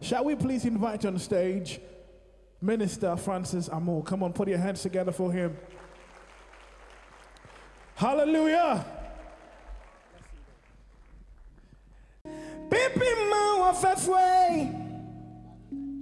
Shall we please invite on stage Minister Francis Amor? Come on, put your hands together for him. Hallelujah. Ma wa fefwe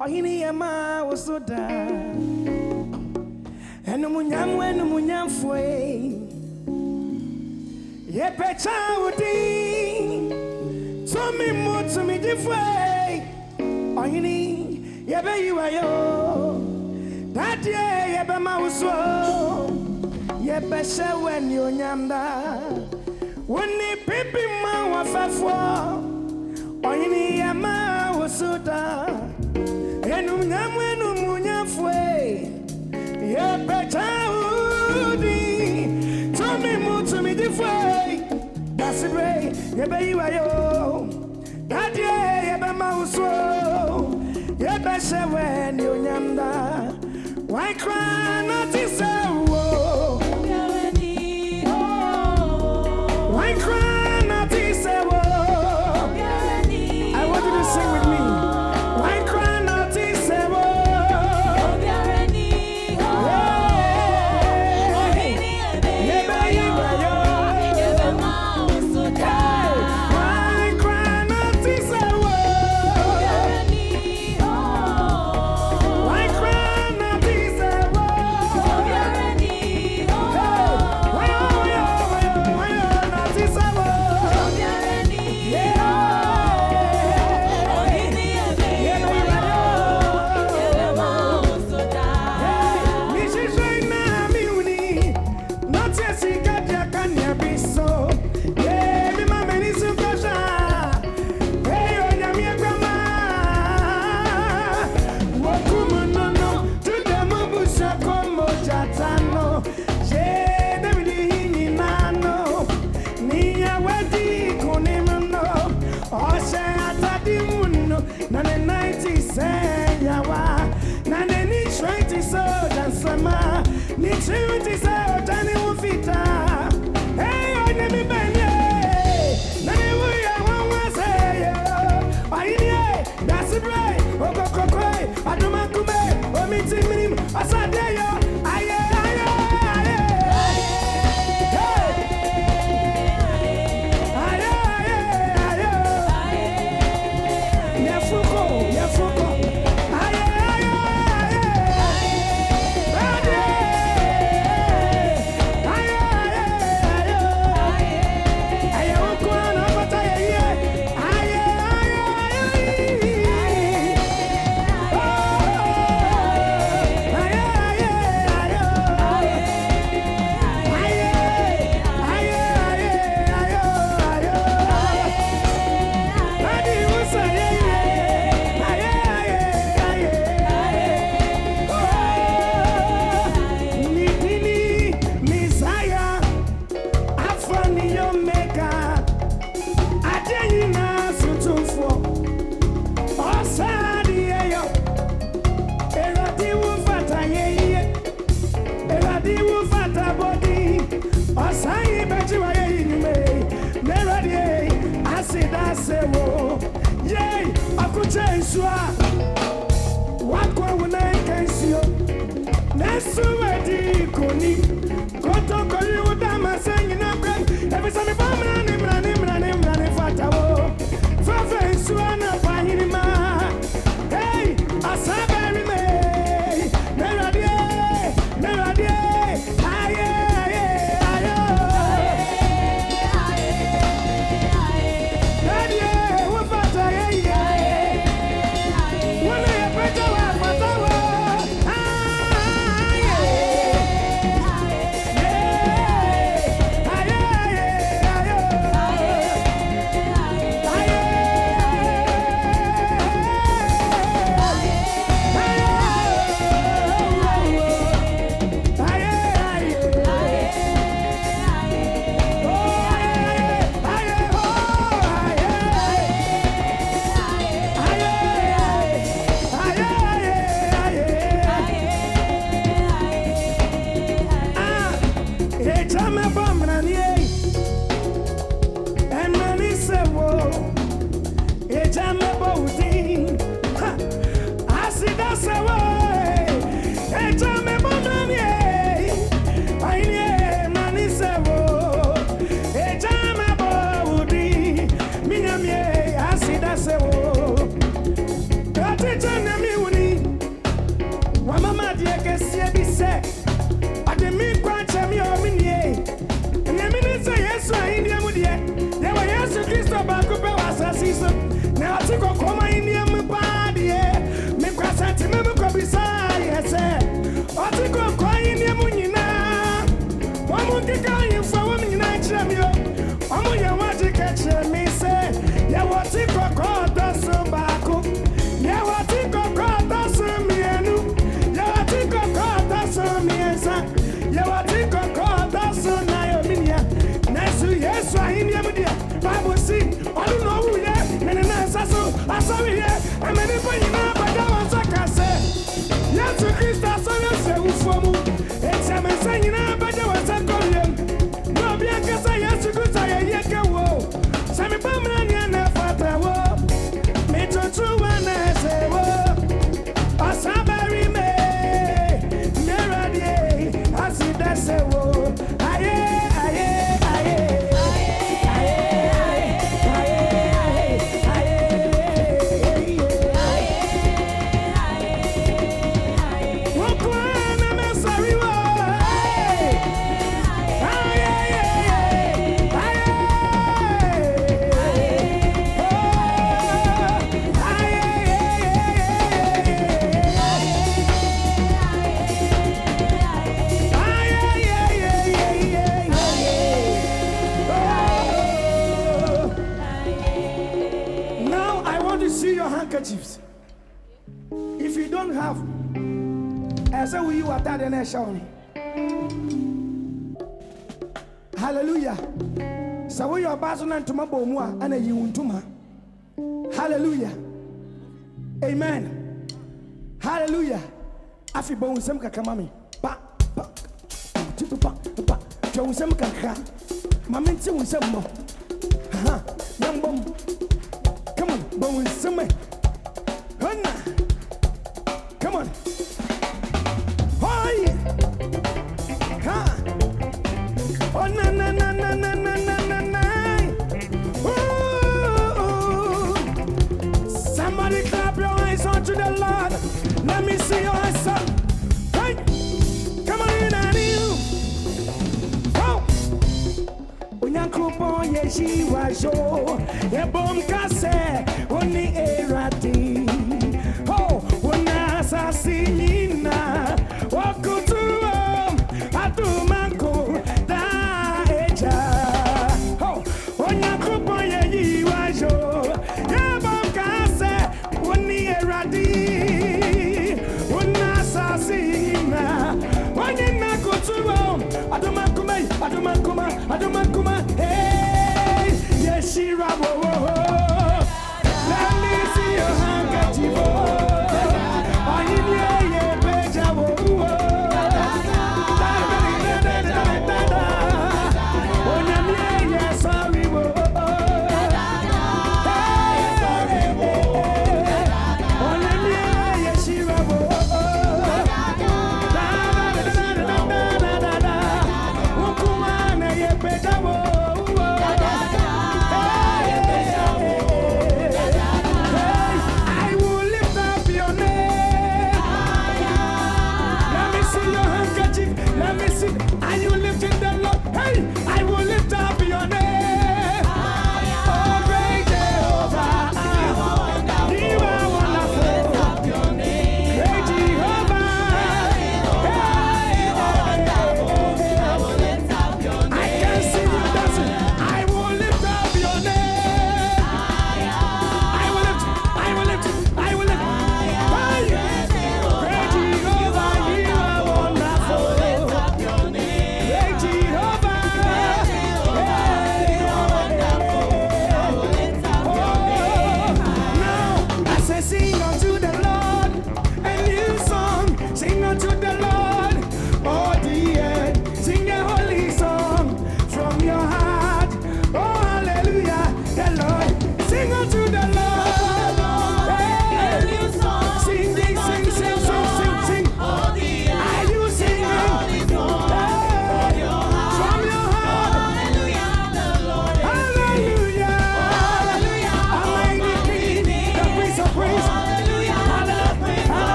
Ohini wa soda Enu enu Tumi mu tumi jifwe ɔhene yebe iwayo. dadeɛ yebe wo Yebe o yɛbɛhyɛ wo anionyam da wo ne pipi ma wɔfɛfoɔ ɔhene yɛma wo so da enumnyam enumnyamfoe yɛbɛkyɛ wo tumi mu tumidifoe dasebere yebe iwayo. dadeɛ yebe wo why cry not to say? It's in him. mim. Passover. handkerchiefs. If you don't have, I say we you attack the nation. Hallelujah. So we are basing on tomorrow more and you untuma. Hallelujah. Amen. Hallelujah. Afi bon sem kakamami. Pa pa. Titu pa pa. Twa sem kakra. Mamente sem mo. Ha. Yambom. Come on, bon sem ɛ come on hɔi ha Oh na na na na na na na na. Ooh. Somebody clap your hands unto the Lord. Let me see your hands up. Hey, come on in and you. Oh.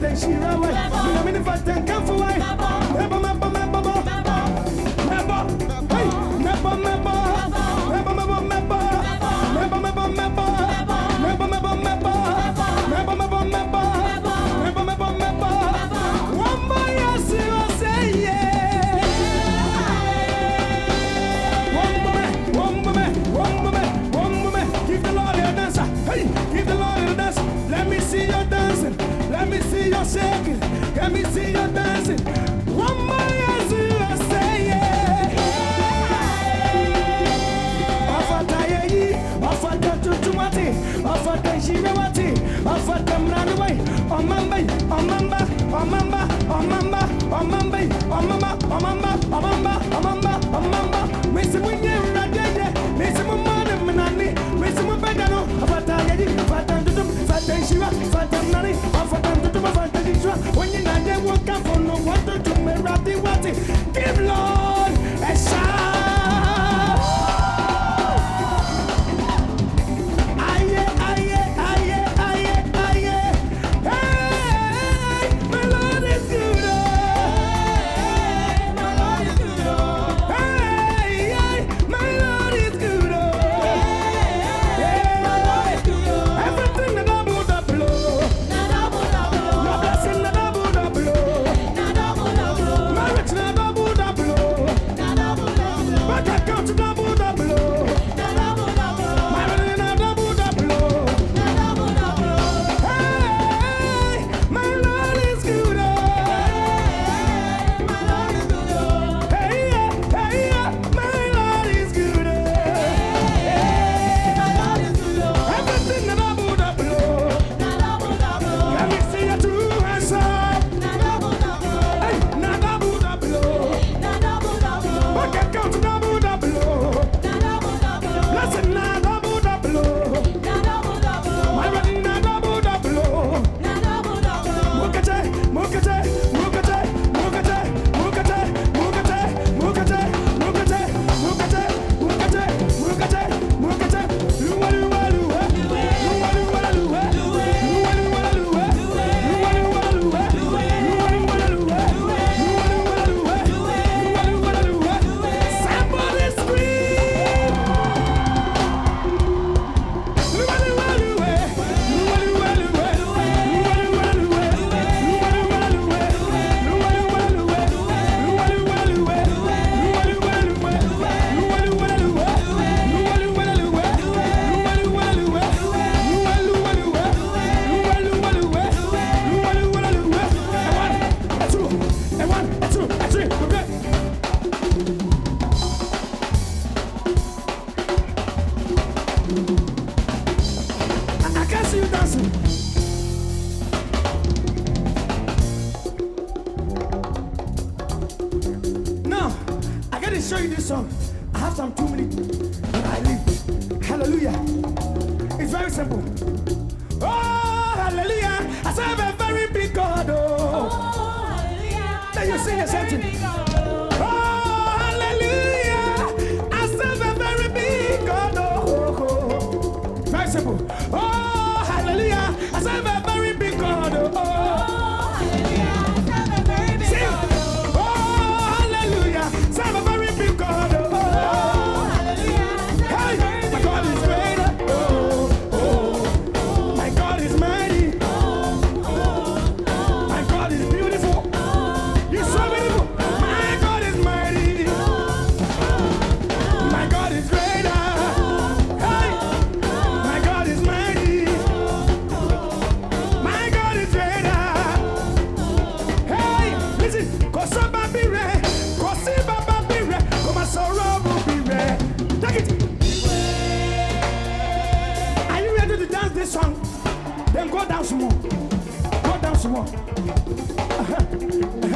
then she run away. Me no me the fatten, come for why. Yeah.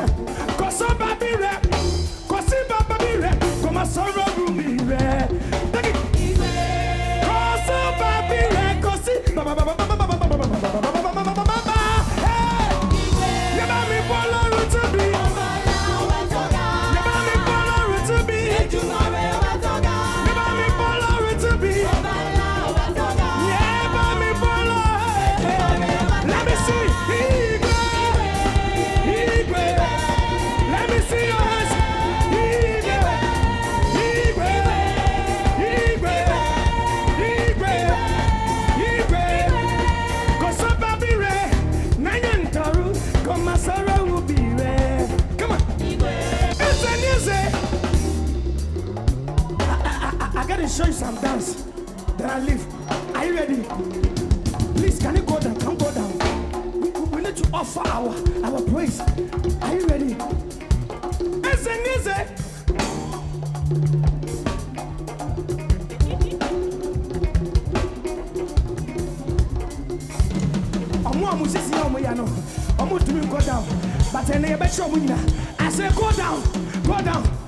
down. But I never show me. I say, go down, go down.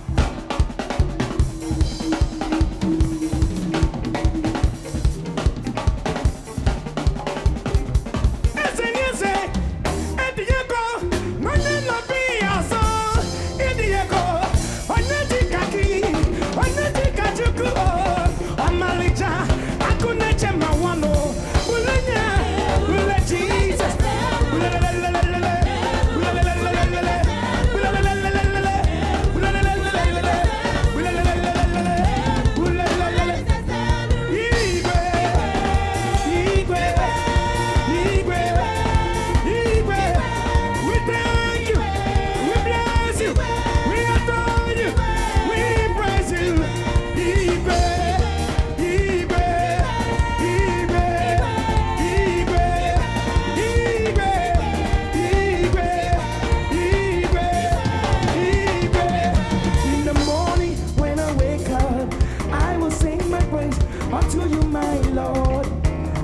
unto you, my Lord.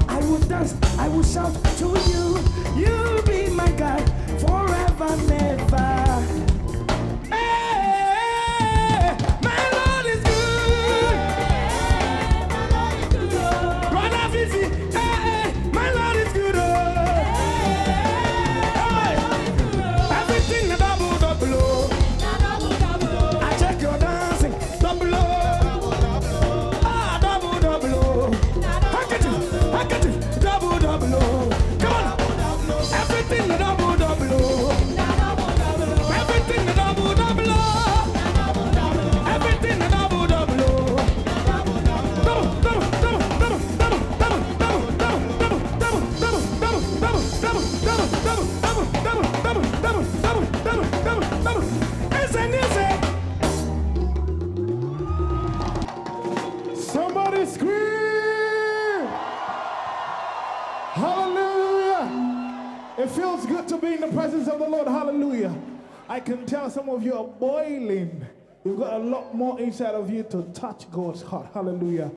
I will dance, I will shout to you. you're boiling, you've got a lot more inside of you to touch God's heart. Hallelujah.